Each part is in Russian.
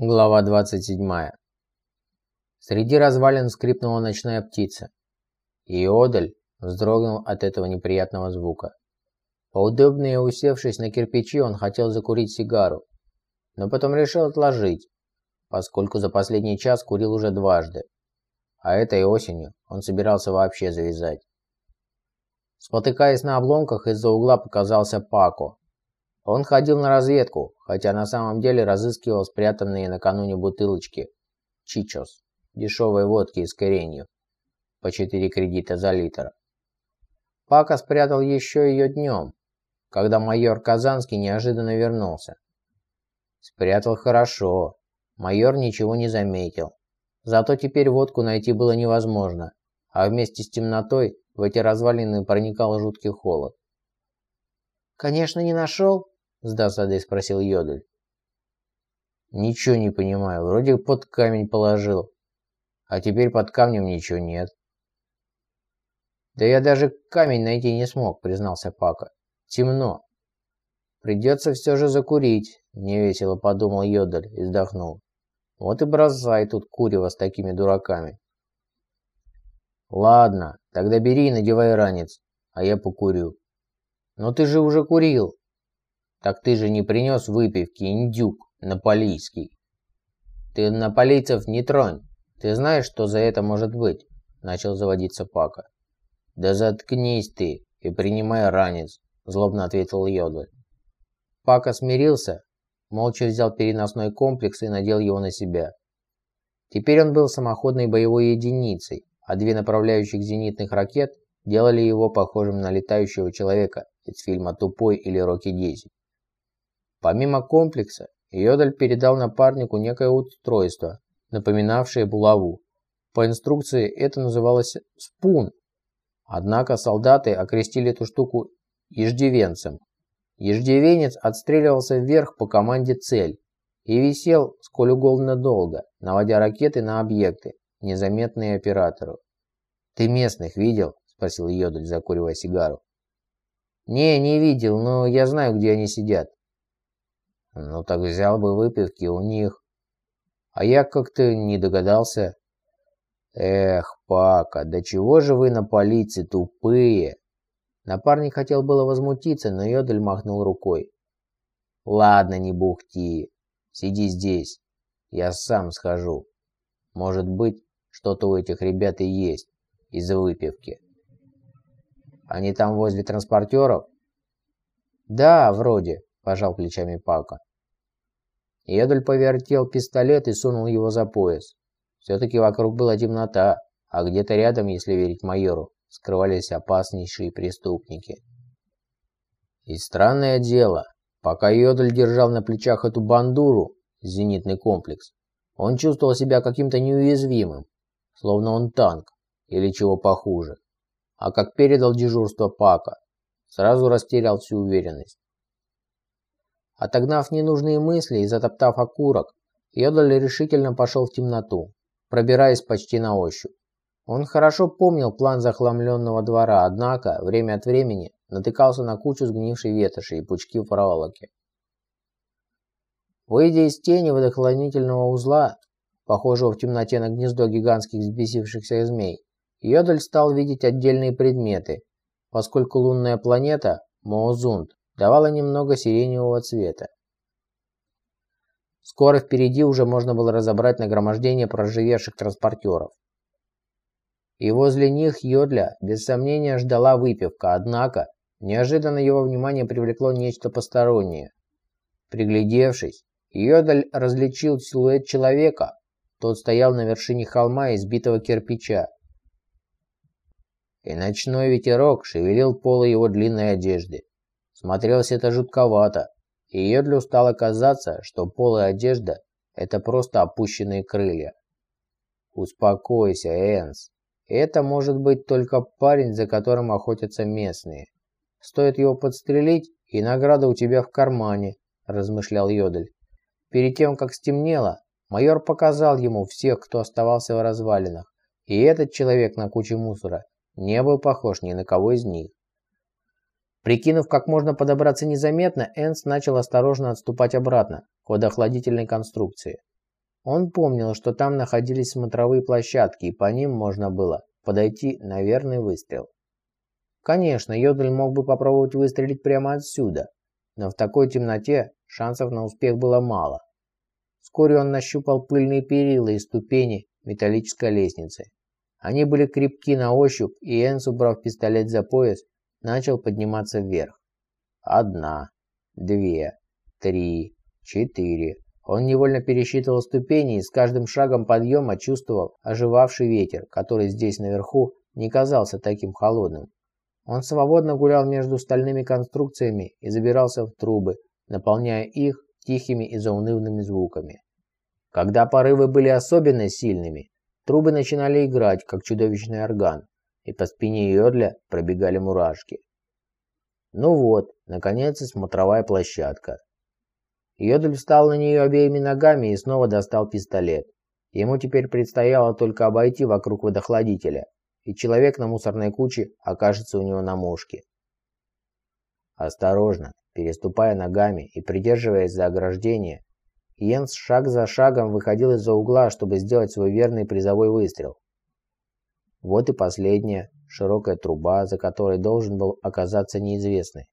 Глава 27. Среди развалин скрипнула ночная птица. И Одаль вздрогнул от этого неприятного звука. Поудобнее усевшись на кирпичи, он хотел закурить сигару, но потом решил отложить, поскольку за последний час курил уже дважды, а этой осенью он собирался вообще завязать. Спотыкаясь на обломках, из-за угла показался Пако, он ходил на разведку, хотя на самом деле разыскивал спрятанные накануне бутылочки «Чичос» дешевой водки с коренью по 4 кредита за литр. Пака спрятал еще ее днем, когда майор Казанский неожиданно вернулся. Спрятал хорошо, майор ничего не заметил. Зато теперь водку найти было невозможно, а вместе с темнотой в эти развалины проникал жуткий холод. «Конечно, не нашел?» С досадой спросил Йодль. Ничего не понимаю. Вроде под камень положил. А теперь под камнем ничего нет. Да я даже камень найти не смог, признался Пака. Темно. Придется все же закурить, невесело подумал Йодль и вздохнул. Вот и бросай тут курево с такими дураками. Ладно, тогда бери и надевай ранец, а я покурю. Но ты же уже курил. Так ты же не принес выпивки, индюк, наполийский. Ты наполийцев не тронь. Ты знаешь, что за это может быть? Начал заводиться Пака. Да заткнись ты и принимай ранец, злобно ответил Йодль. Пака смирился, молча взял переносной комплекс и надел его на себя. Теперь он был самоходной боевой единицей, а две направляющих зенитных ракет делали его похожим на летающего человека из фильма «Тупой» или «Рокки-10». Помимо комплекса, Йодаль передал напарнику некое устройство, напоминавшее булаву. По инструкции это называлось «спун». Однако солдаты окрестили эту штуку иждивенцем. Иждивенец отстреливался вверх по команде «Цель» и висел сколь угодно долго, наводя ракеты на объекты, незаметные оператору. «Ты местных видел?» – спросил Йодаль, закуривая сигару. «Не, не видел, но я знаю, где они сидят. Ну так взял бы выпивки у них. А я как-то не догадался. Эх, Пака, да чего же вы на полиции тупые? Напарник хотел было возмутиться, но Йодель махнул рукой. Ладно, не бухти. Сиди здесь. Я сам схожу. Может быть, что-то у этих ребят и есть из-за выпивки. Они там возле транспортеров? Да, вроде, пожал плечами Пака. Едуль повертел пистолет и сунул его за пояс. Все-таки вокруг была темнота, а где-то рядом, если верить майору, скрывались опаснейшие преступники. И странное дело, пока Йодль держал на плечах эту бандуру, зенитный комплекс, он чувствовал себя каким-то неуязвимым, словно он танк или чего похуже. А как передал дежурство Пака, сразу растерял всю уверенность. Отогнав ненужные мысли и затоптав окурок, Йодаль решительно пошел в темноту, пробираясь почти на ощупь. Он хорошо помнил план захламленного двора, однако время от времени натыкался на кучу сгнившей ветоши и пучки проволоки. Выйдя из тени водохранительного узла, похожего в темноте на гнездо гигантских взбесившихся змей, Йодаль стал видеть отдельные предметы, поскольку лунная планета, Моозунд, давала немного сиреневого цвета. Скоро впереди уже можно было разобрать нагромождение проживевших транспортеров. И возле них Йодля без сомнения ждала выпивка, однако неожиданно его внимание привлекло нечто постороннее. Приглядевшись, Йодль различил силуэт человека. Тот стоял на вершине холма из битого кирпича. И ночной ветерок шевелил полы его длинной одежды. Смотрелось это жутковато, и Йодлю стало казаться, что полая одежда – это просто опущенные крылья. «Успокойся, Энс. Это может быть только парень, за которым охотятся местные. Стоит его подстрелить, и награда у тебя в кармане», – размышлял Йодль. Перед тем, как стемнело, майор показал ему всех, кто оставался в развалинах, и этот человек на куче мусора не был похож ни на кого из них. Прикинув, как можно подобраться незаметно, Энс начал осторожно отступать обратно к водоохладительной конструкции. Он помнил, что там находились смотровые площадки, и по ним можно было подойти на верный выстрел. Конечно, Йодль мог бы попробовать выстрелить прямо отсюда, но в такой темноте шансов на успех было мало. Вскоре он нащупал пыльные перила и ступени металлической лестницы. Они были крепки на ощупь, и Энс, убрав пистолет за пояс, начал подниматься вверх. Одна, две, три, четыре. Он невольно пересчитывал ступени и с каждым шагом подъема чувствовал оживавший ветер, который здесь наверху не казался таким холодным. Он свободно гулял между стальными конструкциями и забирался в трубы, наполняя их тихими и заунывными звуками. Когда порывы были особенно сильными, трубы начинали играть, как чудовищный орган, и по спине Йодля пробегали мурашки. Ну вот, наконец и смотровая площадка. Йодль встал на нее обеими ногами и снова достал пистолет. Ему теперь предстояло только обойти вокруг водохладителя, и человек на мусорной куче окажется у него на мушке. Осторожно, переступая ногами и придерживаясь за ограждение, Йенс шаг за шагом выходил из-за угла, чтобы сделать свой верный призовой выстрел. Вот и последняя, широкая труба, за которой должен был оказаться неизвестный.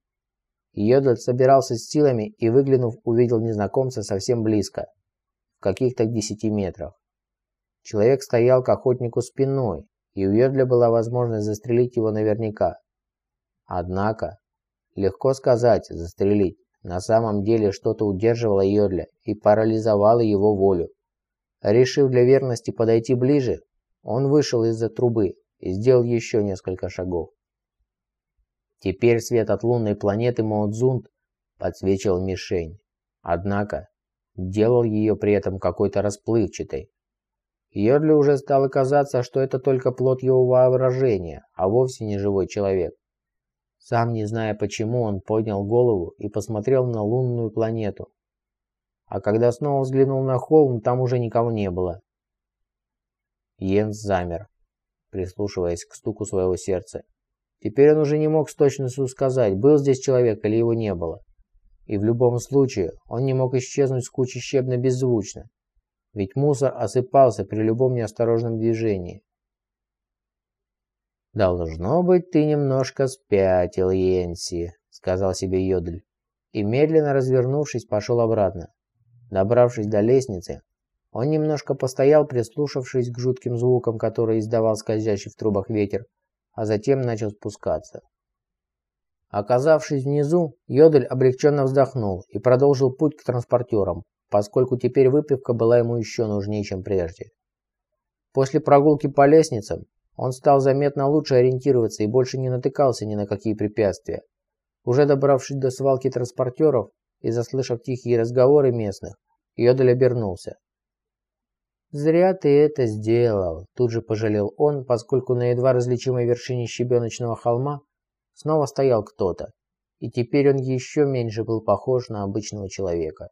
Йодль собирался с силами и, выглянув, увидел незнакомца совсем близко, в каких-то десяти метрах. Человек стоял к охотнику спиной, и у Йодля была возможность застрелить его наверняка. Однако, легко сказать «застрелить». На самом деле что-то удерживало Йодля и парализовало его волю. Решив для верности подойти ближе, он вышел из-за трубы и сделал еще несколько шагов. Теперь свет от лунной планеты Моудзунд подсвечивал мишень. Однако, делал ее при этом какой-то расплывчатой, Йорли уже стало казаться, что это только плод его воображения, а вовсе не живой человек. Сам не зная почему, он поднял голову и посмотрел на лунную планету. А когда снова взглянул на холм, там уже никого не было. Йенс замер, прислушиваясь к стуку своего сердца. Теперь он уже не мог с точностью сказать, был здесь человек или его не было. И в любом случае, он не мог исчезнуть с кучи щебня беззвучно ведь мусор осыпался при любом неосторожном движении. «Должно быть, ты немножко спятил, Йенси», — сказал себе Йодль, и, медленно развернувшись, пошел обратно. Добравшись до лестницы, он немножко постоял, прислушавшись к жутким звукам, которые издавал скользящий в трубах ветер, а затем начал спускаться. Оказавшись внизу, Йодль облегченно вздохнул и продолжил путь к транспортерам, поскольку теперь выпивка была ему еще нужнее, чем прежде. После прогулки по лестницам он стал заметно лучше ориентироваться и больше не натыкался ни на какие препятствия. Уже добравшись до свалки транспортеров и заслышав тихие разговоры местных, Йодель обернулся. «Зря ты это сделал», – тут же пожалел он, поскольку на едва различимой вершине щебеночного холма снова стоял кто-то, и теперь он еще меньше был похож на обычного человека.